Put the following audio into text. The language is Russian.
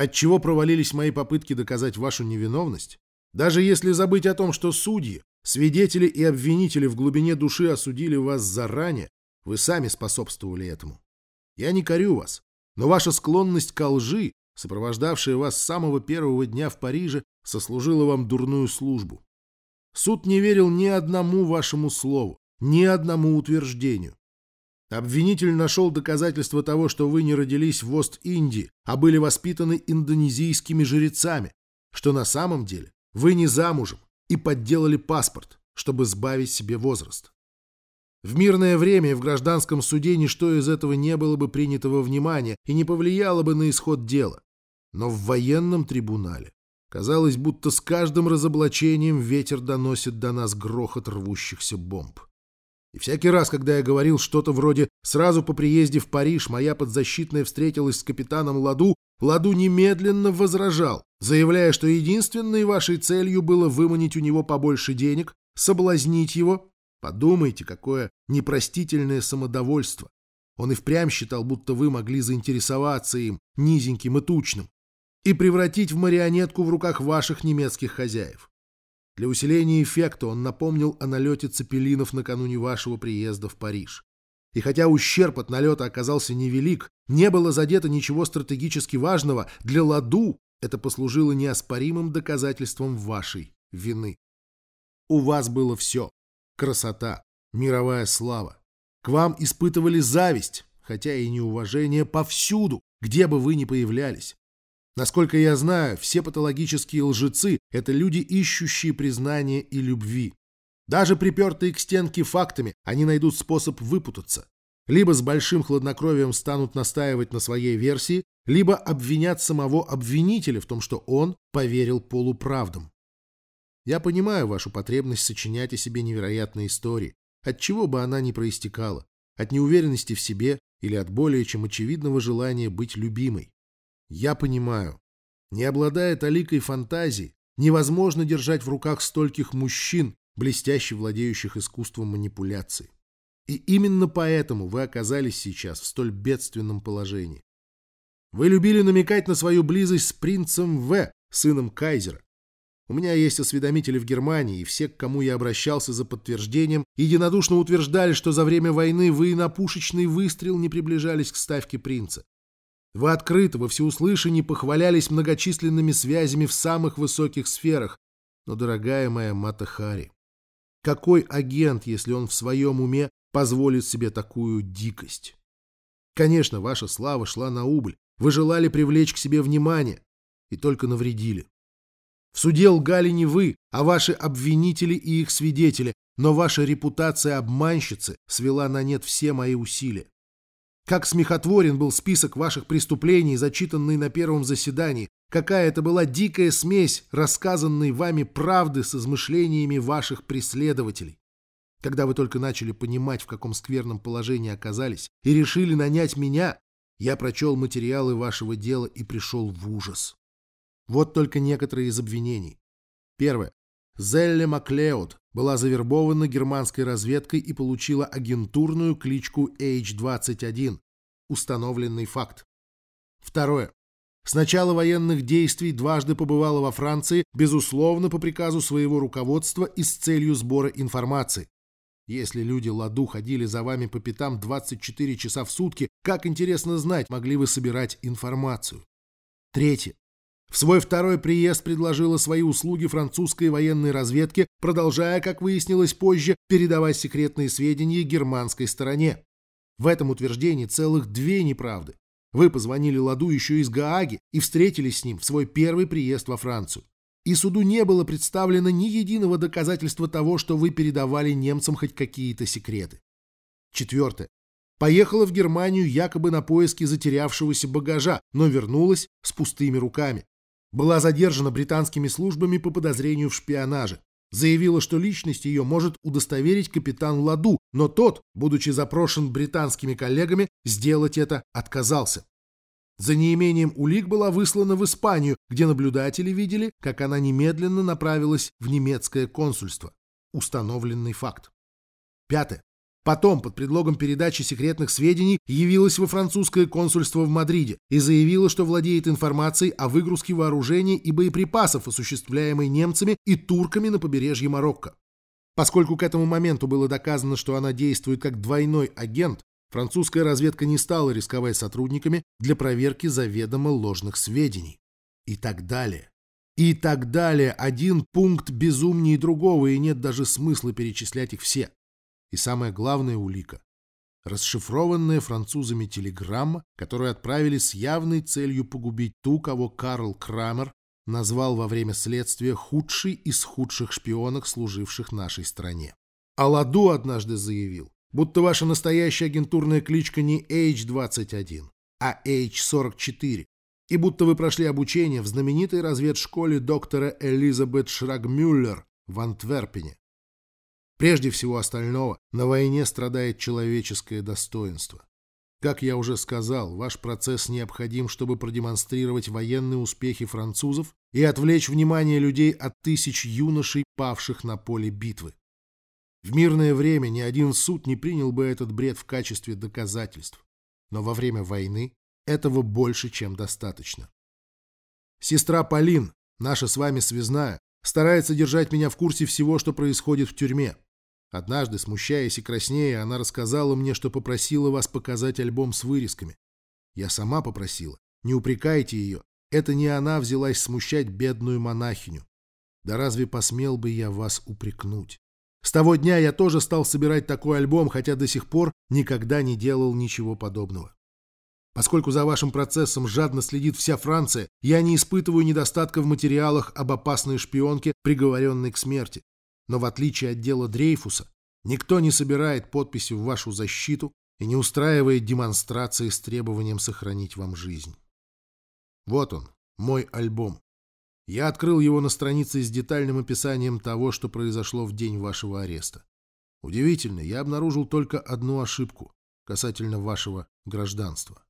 Отчего провалились мои попытки доказать вашу невиновность? Даже если забыть о том, что судьи, свидетели и обвинители в глубине души осудили вас заранее, вы сами способствовали этому. Я не корю вас, но ваша склонность к лжи, сопровождавшая вас с самого первого дня в Париже, сослужила вам дурную службу. Суд не верил ни одному вашему слову, ни одному утверждению. Обвинитель нашел доказательства того, что вы не родились в Ост-Индии, а были воспитаны индонезийскими жрецами, что на самом деле вы не замужем и подделали паспорт, чтобы сбавить себе возраст. В мирное время в гражданском суде ничто из этого не было бы принято во внимание и не повлияло бы на исход дела. Но в военном трибунале казалось, будто с каждым разоблачением ветер доносит до нас грохот рвущихся бомб. И всякий раз, когда я говорил что-то вроде «сразу по приезде в Париж моя подзащитная встретилась с капитаном Ладу», Ладу немедленно возражал, заявляя, что единственной вашей целью было выманить у него побольше денег, соблазнить его. Подумайте, какое непростительное самодовольство. Он и впрямь считал, будто вы могли заинтересоваться им, низеньким и тучным, и превратить в марионетку в руках ваших немецких хозяев. Для усиления эффекта он напомнил о налете цепелинов накануне вашего приезда в Париж. И хотя ущерб от налета оказался невелик, не было задето ничего стратегически важного, для Ладу это послужило неоспоримым доказательством вашей вины. У вас было все. Красота, мировая слава. К вам испытывали зависть, хотя и неуважение повсюду, где бы вы ни появлялись. Насколько я знаю, все патологические лжецы – это люди, ищущие признания и любви. Даже припертые к стенке фактами, они найдут способ выпутаться. Либо с большим хладнокровием станут настаивать на своей версии, либо обвинят самого обвинителя в том, что он поверил полуправдам. Я понимаю вашу потребность сочинять о себе невероятные истории, от чего бы она ни проистекала, от неуверенности в себе или от более чем очевидного желания быть любимой. Я понимаю, не обладая таликой фантазии, невозможно держать в руках стольких мужчин, блестяще владеющих искусством манипуляции. И именно поэтому вы оказались сейчас в столь бедственном положении. Вы любили намекать на свою близость с принцем В, сыном Кайзера. У меня есть осведомители в Германии, и все, к кому я обращался за подтверждением, единодушно утверждали, что за время войны вы и на пушечный выстрел не приближались к ставке принца. Вы открыто, во всеуслышание похвалялись многочисленными связями в самых высоких сферах. Но, дорогая моя Матахари, какой агент, если он в своем уме позволит себе такую дикость? Конечно, ваша слава шла на убыль. Вы желали привлечь к себе внимание и только навредили. В суде лгали не вы, а ваши обвинители и их свидетели, но ваша репутация обманщицы свела на нет все мои усилия. Как смехотворен был список ваших преступлений, зачитанный на первом заседании. Какая это была дикая смесь рассказанной вами правды с измышлениями ваших преследователей. Когда вы только начали понимать, в каком скверном положении оказались, и решили нанять меня, я прочел материалы вашего дела и пришел в ужас. Вот только некоторые из обвинений. Первое. Зелле Маклеод была завербована германской разведкой и получила агентурную кличку H-21. Установленный факт. Второе. С начала военных действий дважды побывала во Франции, безусловно, по приказу своего руководства и с целью сбора информации. Если люди Ладу ходили за вами по пятам 24 часа в сутки, как интересно знать, могли вы собирать информацию. Третье. В свой второй приезд предложила свои услуги французской военной разведке, продолжая, как выяснилось позже, передавать секретные сведения германской стороне. В этом утверждении целых две неправды. Вы позвонили Ладу еще из Гааги и встретились с ним в свой первый приезд во Францию. И суду не было представлено ни единого доказательства того, что вы передавали немцам хоть какие-то секреты. Четвертое. Поехала в Германию якобы на поиски затерявшегося багажа, но вернулась с пустыми руками была задержана британскими службами по подозрению в шпионаже. Заявила, что личность ее может удостоверить капитан Ладу, но тот, будучи запрошен британскими коллегами, сделать это отказался. За неимением улик была выслана в Испанию, где наблюдатели видели, как она немедленно направилась в немецкое консульство. Установленный факт. Пятое. Потом, под предлогом передачи секретных сведений, явилась во французское консульство в Мадриде и заявила, что владеет информацией о выгрузке вооружений и боеприпасов, осуществляемой немцами и турками на побережье Марокко. Поскольку к этому моменту было доказано, что она действует как двойной агент, французская разведка не стала рисковать сотрудниками для проверки заведомо ложных сведений. И так далее. И так далее. Один пункт безумнее другого, и нет даже смысла перечислять их все. И самая главная улика — расшифрованная французами телеграмма, которую отправили с явной целью погубить ту, кого Карл Крамер назвал во время следствия худший из худших шпионок, служивших нашей стране. Аладу однажды заявил, будто ваша настоящая агентурная кличка не H-21, а H-44, и будто вы прошли обучение в знаменитой разведшколе доктора Элизабет Шрагмюллер в Антверпене. Прежде всего остального, на войне страдает человеческое достоинство. Как я уже сказал, ваш процесс необходим, чтобы продемонстрировать военные успехи французов и отвлечь внимание людей от тысяч юношей, павших на поле битвы. В мирное время ни один суд не принял бы этот бред в качестве доказательств. Но во время войны этого больше, чем достаточно. Сестра Полин, наша с вами связная, старается держать меня в курсе всего, что происходит в тюрьме. Однажды, смущаясь и краснея, она рассказала мне, что попросила вас показать альбом с вырезками. Я сама попросила. Не упрекайте ее. Это не она взялась смущать бедную монахиню. Да разве посмел бы я вас упрекнуть? С того дня я тоже стал собирать такой альбом, хотя до сих пор никогда не делал ничего подобного. Поскольку за вашим процессом жадно следит вся Франция, я не испытываю недостатка в материалах об опасной шпионке, приговоренной к смерти. Но в отличие от дела Дрейфуса, никто не собирает подписи в вашу защиту и не устраивает демонстрации с требованием сохранить вам жизнь. Вот он, мой альбом. Я открыл его на странице с детальным описанием того, что произошло в день вашего ареста. Удивительно, я обнаружил только одну ошибку касательно вашего гражданства.